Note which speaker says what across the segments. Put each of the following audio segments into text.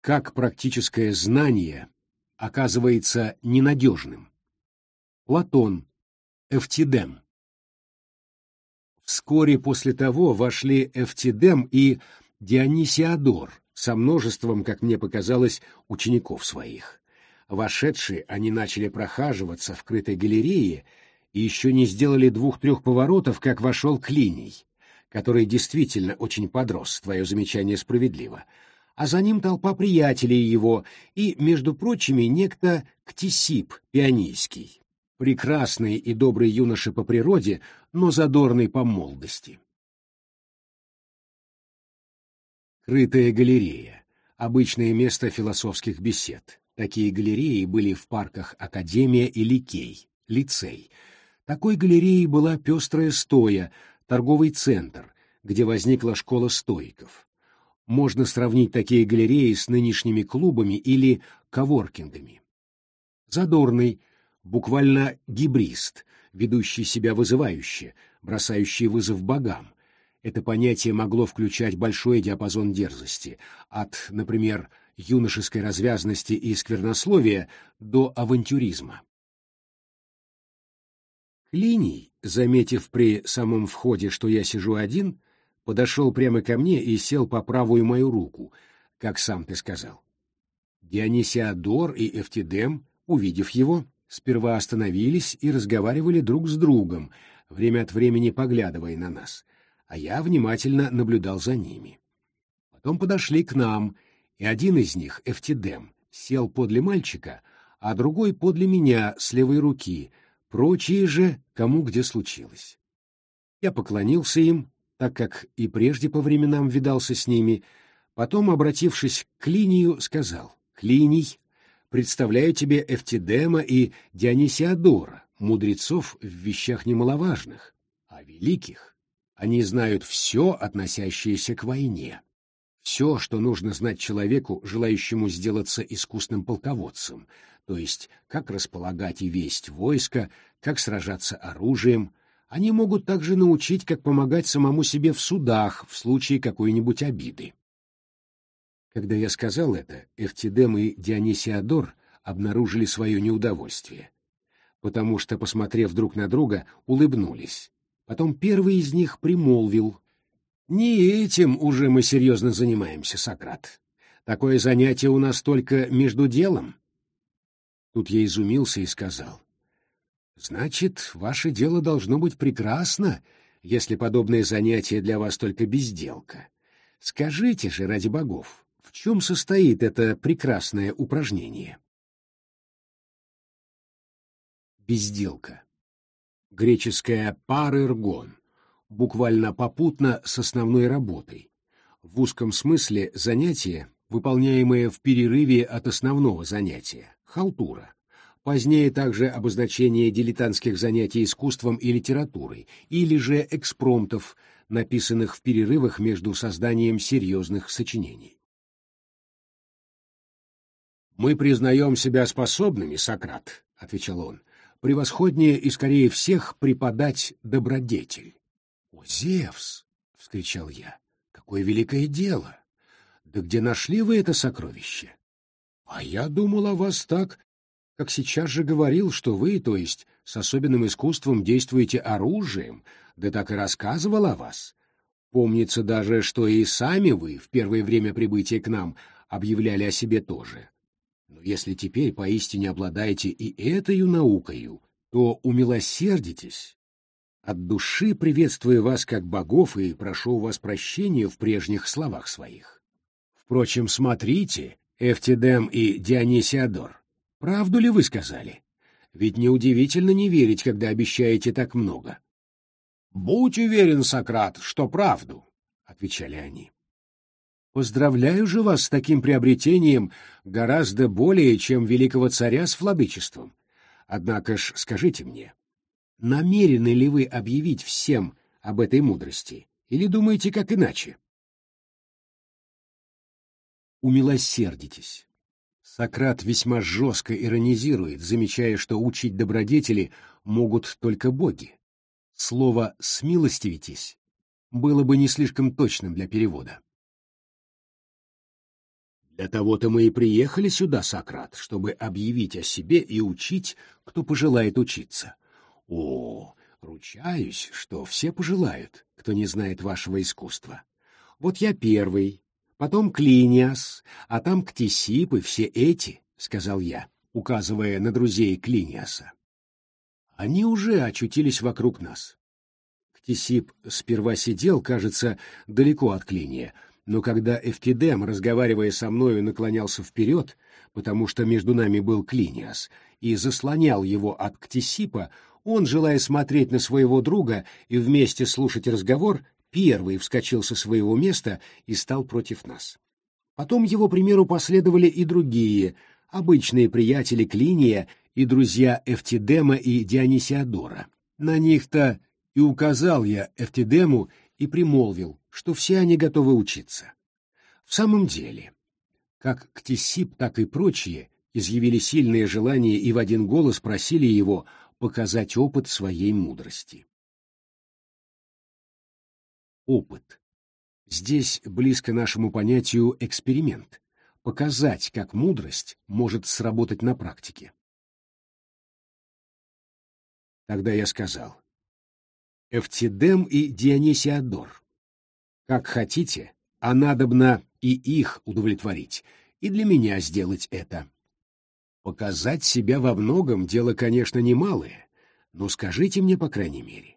Speaker 1: Как практическое знание оказывается ненадежным. Платон, Эфтидем. Вскоре после того вошли Эфтидем и Дионисиадор со множеством, как мне показалось, учеников своих. Вошедшие, они начали прохаживаться в крытой галерее и еще не сделали двух-трех поворотов, как вошел Клиний, который действительно очень подрос, твое замечание справедливо, а за ним толпа приятелей его и, между прочими, некто Ктисип Пионийский, прекрасный и добрый юноша по природе, но задорный по молодости. Крытая галерея — обычное место философских бесед. Такие галереи были в парках Академия и Ликей, лицей. Такой галереей была пестрая стоя, торговый центр, где возникла школа стоиков можно сравнить такие галереи с нынешними клубами или коворкингами. Задорный, буквально гибрист, ведущий себя вызывающе, бросающий вызов богам. Это понятие могло включать большой диапазон дерзости, от, например, юношеской развязности и сквернословия до авантюризма. Клиний, заметив при самом входе, что я сижу один, подошел прямо ко мне и сел по правую мою руку, как сам ты сказал. Дионисиадор и Эфтидем, увидев его, сперва остановились и разговаривали друг с другом, время от времени поглядывая на нас, а я внимательно наблюдал за ними. Потом подошли к нам, и один из них, Эфтидем, сел подле мальчика, а другой подле меня с левой руки, прочие же, кому где случилось. Я поклонился им, так как и прежде по временам видался с ними, потом, обратившись к Клинию, сказал, «Клиний, представляю тебе Эфтидема и Дионисиадора, мудрецов в вещах немаловажных, а великих. Они знают все, относящееся к войне. Все, что нужно знать человеку, желающему сделаться искусным полководцем, то есть как располагать и весть войско, как сражаться оружием, они могут также научить, как помогать самому себе в судах в случае какой-нибудь обиды. Когда я сказал это, Эфтидем и Дионисиадор обнаружили свое неудовольствие, потому что, посмотрев друг на друга, улыбнулись. Потом первый из них примолвил. «Не этим уже мы серьезно занимаемся, Сократ. Такое занятие у нас только между делом». Тут я изумился и сказал. Значит, ваше дело должно быть прекрасно, если подобное занятие для вас только безделка. Скажите же, ради богов, в чем состоит это прекрасное упражнение? Безделка. Греческое «парергон», буквально попутно с основной работой. В узком смысле занятие, выполняемое в перерыве от основного занятия, халтура позднее также обозначение дилетантских занятий искусством и литературой, или же экспромтов, написанных в перерывах между созданием серьезных сочинений. «Мы признаем себя способными, Сократ», — отвечал он, — «превосходнее и скорее всех преподать добродетель». «О, Зевс!» — вскричал я. «Какое великое дело! Да где нашли вы это сокровище?» «А я думал о вас так, как сейчас же говорил, что вы, то есть с особенным искусством, действуете оружием, да так и рассказывал о вас. Помнится даже, что и сами вы в первое время прибытия к нам объявляли о себе тоже. Но если теперь поистине обладаете и этой наукою, то умилосердитесь. От души приветствую вас как богов и прошу у вас прощения в прежних словах своих. Впрочем, смотрите, Эфтидем и Дионисиадор, Правду ли вы сказали? Ведь неудивительно не верить, когда обещаете так много. — Будь уверен, Сократ, что правду, — отвечали они. — Поздравляю же вас с таким приобретением гораздо более, чем великого царя с владычеством. Однако ж скажите мне, намерены ли вы объявить всем об этой мудрости, или думаете как иначе? Умилосердитесь. Сократ весьма жестко иронизирует, замечая, что учить добродетели могут только боги. Слово «смилостивитесь» было бы не слишком точным для перевода. Для того-то мы и приехали сюда, Сократ, чтобы объявить о себе и учить, кто пожелает учиться. О, ручаюсь, что все пожелают, кто не знает вашего искусства. Вот я первый, потом Клиниас, а там Ктисип и все эти, — сказал я, указывая на друзей Клиниаса. Они уже очутились вокруг нас. Ктисип сперва сидел, кажется, далеко от Клиния, но когда Эфтидем, разговаривая со мною, наклонялся вперед, потому что между нами был Клиниас, и заслонял его от Ктисипа, он, желая смотреть на своего друга и вместе слушать разговор, первый вскочил со своего места и стал против нас. Потом его примеру последовали и другие, обычные приятели Клиния и друзья Эфтидема и Дионисиадора. На них-то и указал я Эфтидему и примолвил, что все они готовы учиться. В самом деле, как Ктисип, так и прочие изъявили сильное желание и в один голос просили его показать опыт своей мудрости. Опыт. Здесь близко нашему понятию эксперимент. Показать, как мудрость может сработать на практике. Тогда я сказал, Эфтидем и Дионисиадор, как хотите, а надобно и их удовлетворить, и для меня сделать это. Показать себя во многом дело, конечно, немалое, но скажите мне, по крайней мере,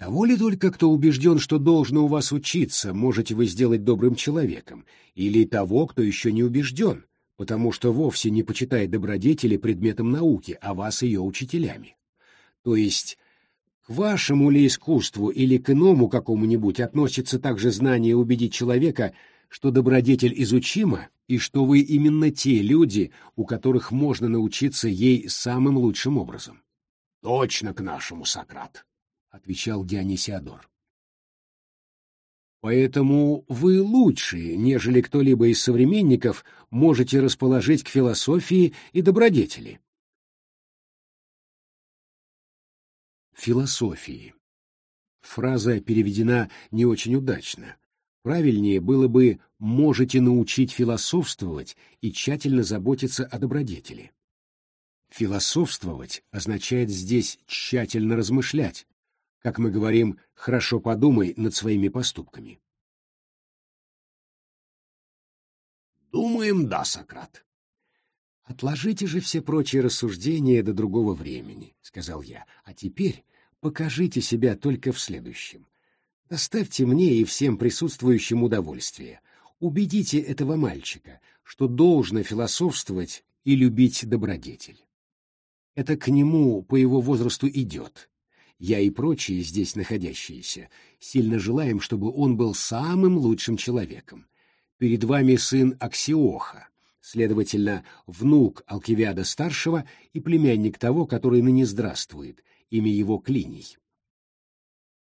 Speaker 1: того ли только, кто убежден, что должно у вас учиться, можете вы сделать добрым человеком, или того, кто еще не убежден, потому что вовсе не почитает добродетели предметом науки, а вас ее учителями? То есть к вашему ли искусству или к иному какому-нибудь относится также знание убедить человека, что добродетель изучима, и что вы именно те люди, у которых можно научиться ей самым лучшим образом? — Точно к нашему, Сократ, — отвечал Дионисиадор. Поэтому вы лучшие, нежели кто-либо из современников, можете расположить к философии и добродетели. Философии. Фраза переведена не очень удачно. Правильнее было бы «можете научить философствовать и тщательно заботиться о добродетели». Философствовать означает здесь тщательно размышлять, как мы говорим, хорошо подумай над своими поступками. Думаем, да, Сократ. Отложите же все прочие рассуждения до другого времени, сказал я. А теперь покажите себя только в следующем. Доставьте мне и всем присутствующим удовольствие. Убедите этого мальчика, что должно философствовать и любить добродетель. Это к нему по его возрасту идет, я и прочие здесь находящиеся сильно желаем, чтобы он был самым лучшим человеком. Перед вами сын Аксиоха, следовательно, внук Алкивиада-старшего и племянник того, который ныне здравствует, имя его Клиний.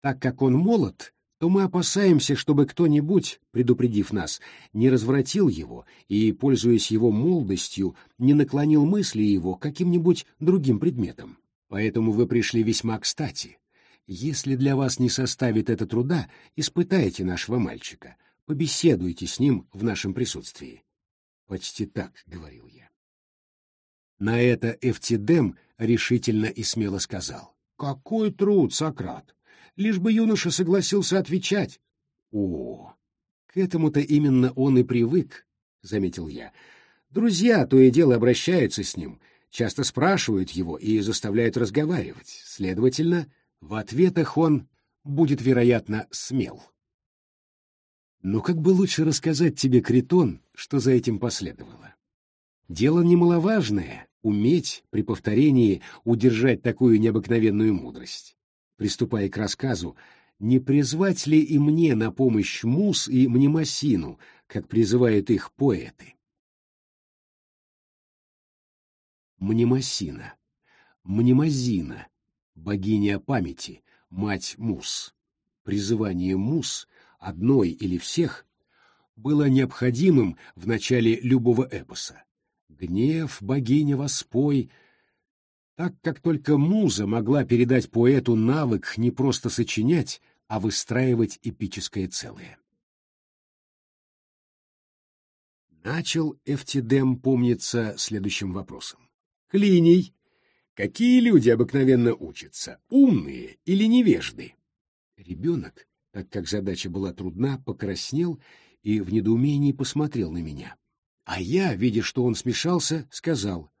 Speaker 1: Так как он молод, то мы опасаемся, чтобы кто-нибудь, предупредив нас, не развратил его и, пользуясь его молодостью, не наклонил мысли его каким-нибудь другим предметом. Поэтому вы пришли весьма кстати. Если для вас не составит это труда, испытайте нашего мальчика, побеседуйте с ним в нашем присутствии. Почти так, — говорил я. На это Эфтидем решительно и смело сказал. Какой труд, Сократ! Лишь бы юноша согласился отвечать. О, к этому-то именно он и привык, — заметил я. Друзья то и дело обращаются с ним, часто спрашивают его и заставляют разговаривать. Следовательно, в ответах он будет, вероятно, смел. Но как бы лучше рассказать тебе, Критон, что за этим последовало? Дело немаловажное — уметь при повторении удержать такую необыкновенную мудрость. Приступая к рассказу, не призвать ли и мне на помощь Мус и Мнемосину, как призывают их поэты? Мнемосина, Мнемозина, богиня памяти, мать Мус. Призывание Мус, одной или всех, было необходимым в начале любого эпоса. Гнев, богиня, воспой, так как только муза могла передать поэту навык не просто сочинять, а выстраивать эпическое целое. Начал Эфтидем помниться следующим вопросом. Клиний, какие люди обыкновенно учатся, умные или невежды? Ребенок, так как задача была трудна, покраснел и в недоумении посмотрел на меня. А я, видя, что он смешался, сказал,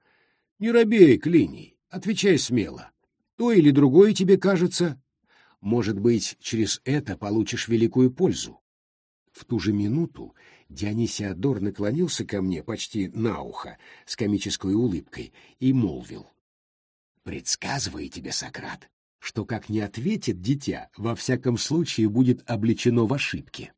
Speaker 1: «Не робей, Клиний, отвечай смело. То или другое тебе кажется. Может быть, через это получишь великую пользу». В ту же минуту Дионисиадор наклонился ко мне почти на ухо с комической улыбкой и молвил. «Предсказываю тебе, Сократ, что, как не ответит дитя, во всяком случае будет обличено в ошибке».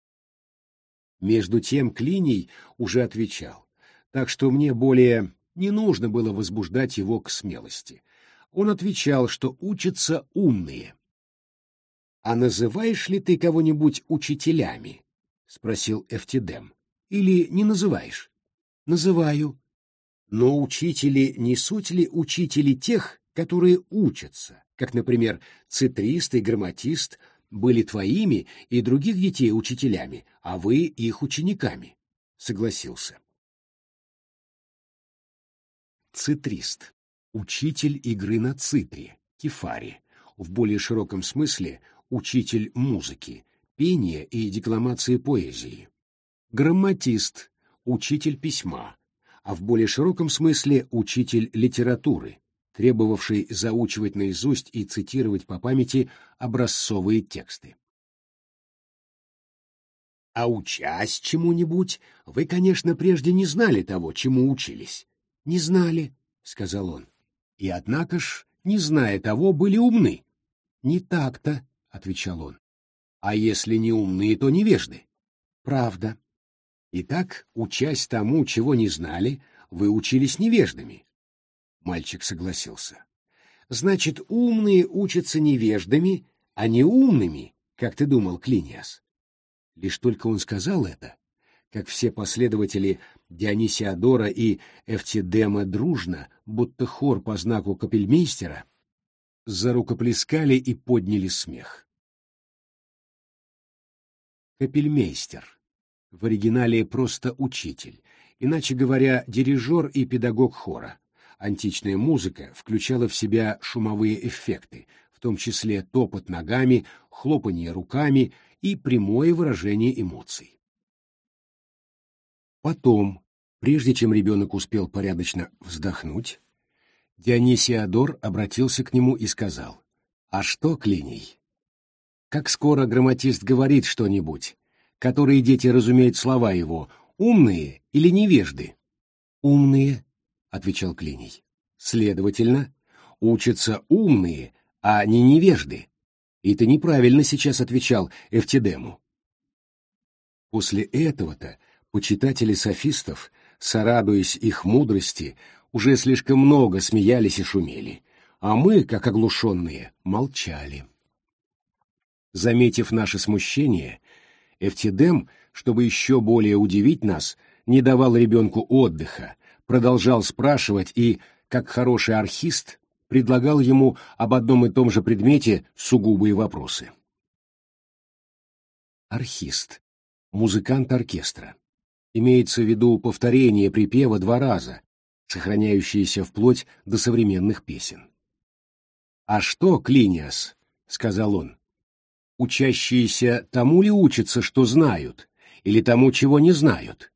Speaker 1: Между тем Клиний уже отвечал, так что мне более не нужно было возбуждать его к смелости. Он отвечал, что учатся умные. «А называешь ли ты кого-нибудь учителями?» — спросил Эфтидем. «Или не называешь?» «Называю». «Но учители не суть ли учители тех, которые учатся, как, например, цитрист и грамматист, были твоими и других детей учителями, а вы их учениками, — согласился. Цитрист. Учитель игры на цитре, кефаре, в более широком смысле учитель музыки, пения и декламации поэзии. Грамматист. Учитель письма, а в более широком смысле учитель литературы, требовавший заучивать наизусть и цитировать по памяти образцовые тексты. А учась чему-нибудь, вы, конечно, прежде не знали того, чему учились. — Не знали, — сказал он. — И однако ж, не зная того, были умны. — Не так-то, — отвечал он. — А если не умные, то невежды. — Правда. Итак, учась тому, чего не знали, вы учились невеждами. Мальчик согласился. Значит, умные учатся невеждами, а не умными, как ты думал, Клиниас. Лишь только он сказал это, как все последователи Дионисиадора и Эфтидема дружно, будто хор по знаку капельмейстера, зарукоплескали и подняли смех. Капельмейстер. В оригинале просто учитель, иначе говоря, дирижер и педагог хора. Античная музыка включала в себя шумовые эффекты, в том числе топот ногами, хлопанье руками и прямое выражение эмоций. Потом, прежде чем ребенок успел порядочно вздохнуть, Дионисиадор обратился к нему и сказал, «А что, Клиний? Как скоро грамматист говорит что-нибудь, которые дети разумеют слова его, умные или невежды?» «Умные», — отвечал Клиний. «Следовательно, учатся умные, а не невежды. И ты неправильно сейчас отвечал Эфтидему». После этого-то почитатели софистов, сорадуясь их мудрости, уже слишком много смеялись и шумели, а мы, как оглушенные, молчали. Заметив наше смущение, Эфтидем, чтобы еще более удивить нас, не давал ребенку отдыха, продолжал спрашивать и, как хороший архист, предлагал ему об одном и том же предмете сугубые вопросы. Архист. Музыкант оркестра. Имеется в виду повторение припева два раза, сохраняющееся вплоть до современных песен. «А что, Клиниас?» — сказал он. «Учащиеся тому ли учатся, что знают, или тому, чего не знают?»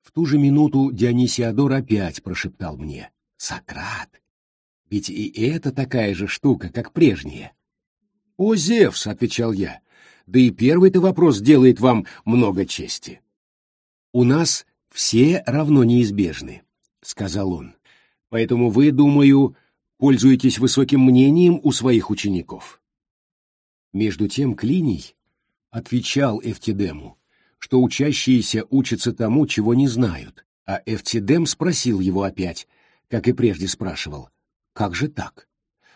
Speaker 1: В ту же минуту Дионисиадор опять прошептал мне. «Сократ! Ведь и это такая же штука, как прежняя». «О, Зевс!» — отвечал я. «Да и первый-то вопрос делает вам много чести». «У нас все равно неизбежны», — сказал он. «Поэтому вы, думаю, пользуетесь высоким мнением у своих учеников». Между тем Клиний отвечал Эфтидему, что учащиеся учатся тому, чего не знают, а Эфтидем спросил его опять, как и прежде спрашивал, «Как же так?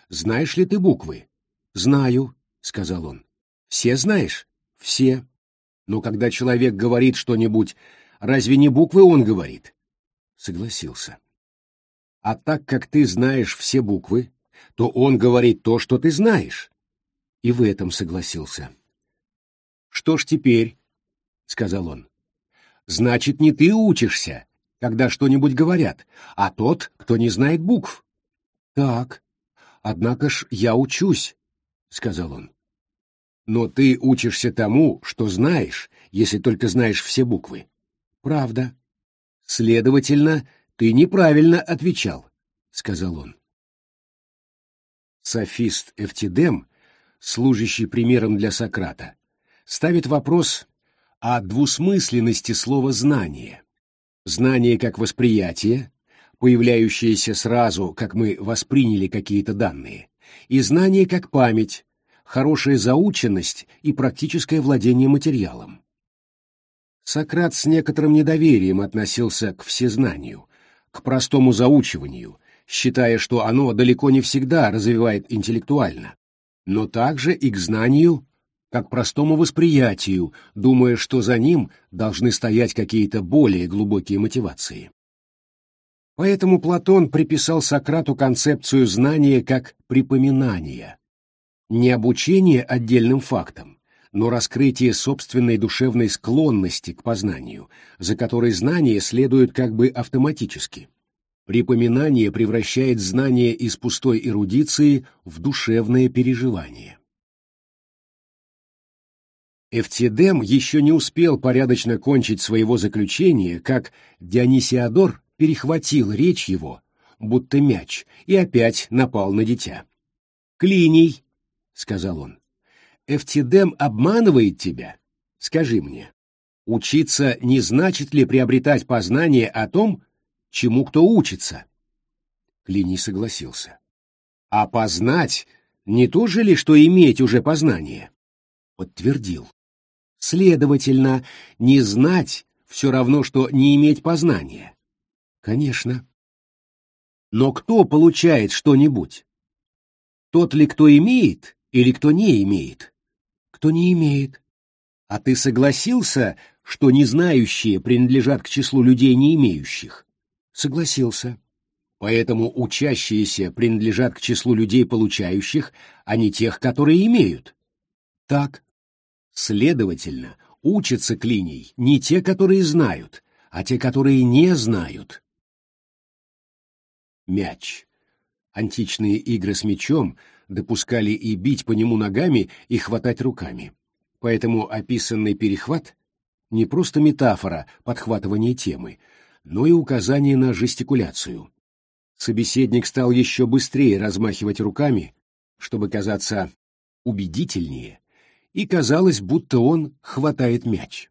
Speaker 1: Знаешь ли ты буквы?» «Знаю», — сказал он. «Все знаешь?» «Все». Но когда человек говорит что-нибудь, разве не буквы он говорит?» Согласился. «А так как ты знаешь все буквы, то он говорит то, что ты знаешь». И в этом согласился. «Что ж теперь?» — сказал он. «Значит, не ты учишься, когда что-нибудь говорят, а тот, кто не знает букв. Так, однако ж я учусь, — сказал он. Но ты учишься тому, что знаешь, если только знаешь все буквы. Правда. Следовательно, ты неправильно отвечал, — сказал он. Софист Эфтидем, служащий примером для Сократа, ставит вопрос о двусмысленности слова «знание». Знание как восприятие, появляющееся сразу, как мы восприняли какие-то данные, и знание как память, хорошая заученность и практическое владение материалом. Сократ с некоторым недоверием относился к всезнанию, к простому заучиванию, считая, что оно далеко не всегда развивает интеллектуально, но также и к знанию как простому восприятию, думая, что за ним должны стоять какие-то более глубокие мотивации. Поэтому Платон приписал Сократу концепцию знания как припоминания, не обучение отдельным фактам, но раскрытие собственной душевной склонности к познанию, за которой знание следует как бы автоматически. Припоминание превращает знание из пустой эрудиции в душевное переживание. Эфтидем еще не успел порядочно кончить своего заключения, как Дионисиадор перехватил речь его, будто мяч, и опять напал на дитя. «Клиний, — сказал он. «Эфтидем обманывает тебя? Скажи мне, учиться не значит ли приобретать познание о том, чему кто учится?» Клиний согласился. «А познать не то же ли, что иметь уже познание?» Подтвердил. «Следовательно, не знать все равно, что не иметь познания». «Конечно». «Но кто получает что-нибудь? Тот ли, кто имеет, или кто не имеет? Кто не имеет. А ты согласился, что незнающие принадлежат к числу людей не имеющих? Согласился. Поэтому учащиеся принадлежат к числу людей получающих, а не тех, которые имеют. Так. Следовательно, учатся клиней не те, которые знают, а те, которые не знают. Мяч. Античные игры с мячом — допускали и бить по нему ногами, и хватать руками. Поэтому описанный перехват — не просто метафора подхватывания темы, но и указание на жестикуляцию. Собеседник стал еще быстрее размахивать руками, чтобы казаться убедительнее, и казалось, будто он хватает мяч.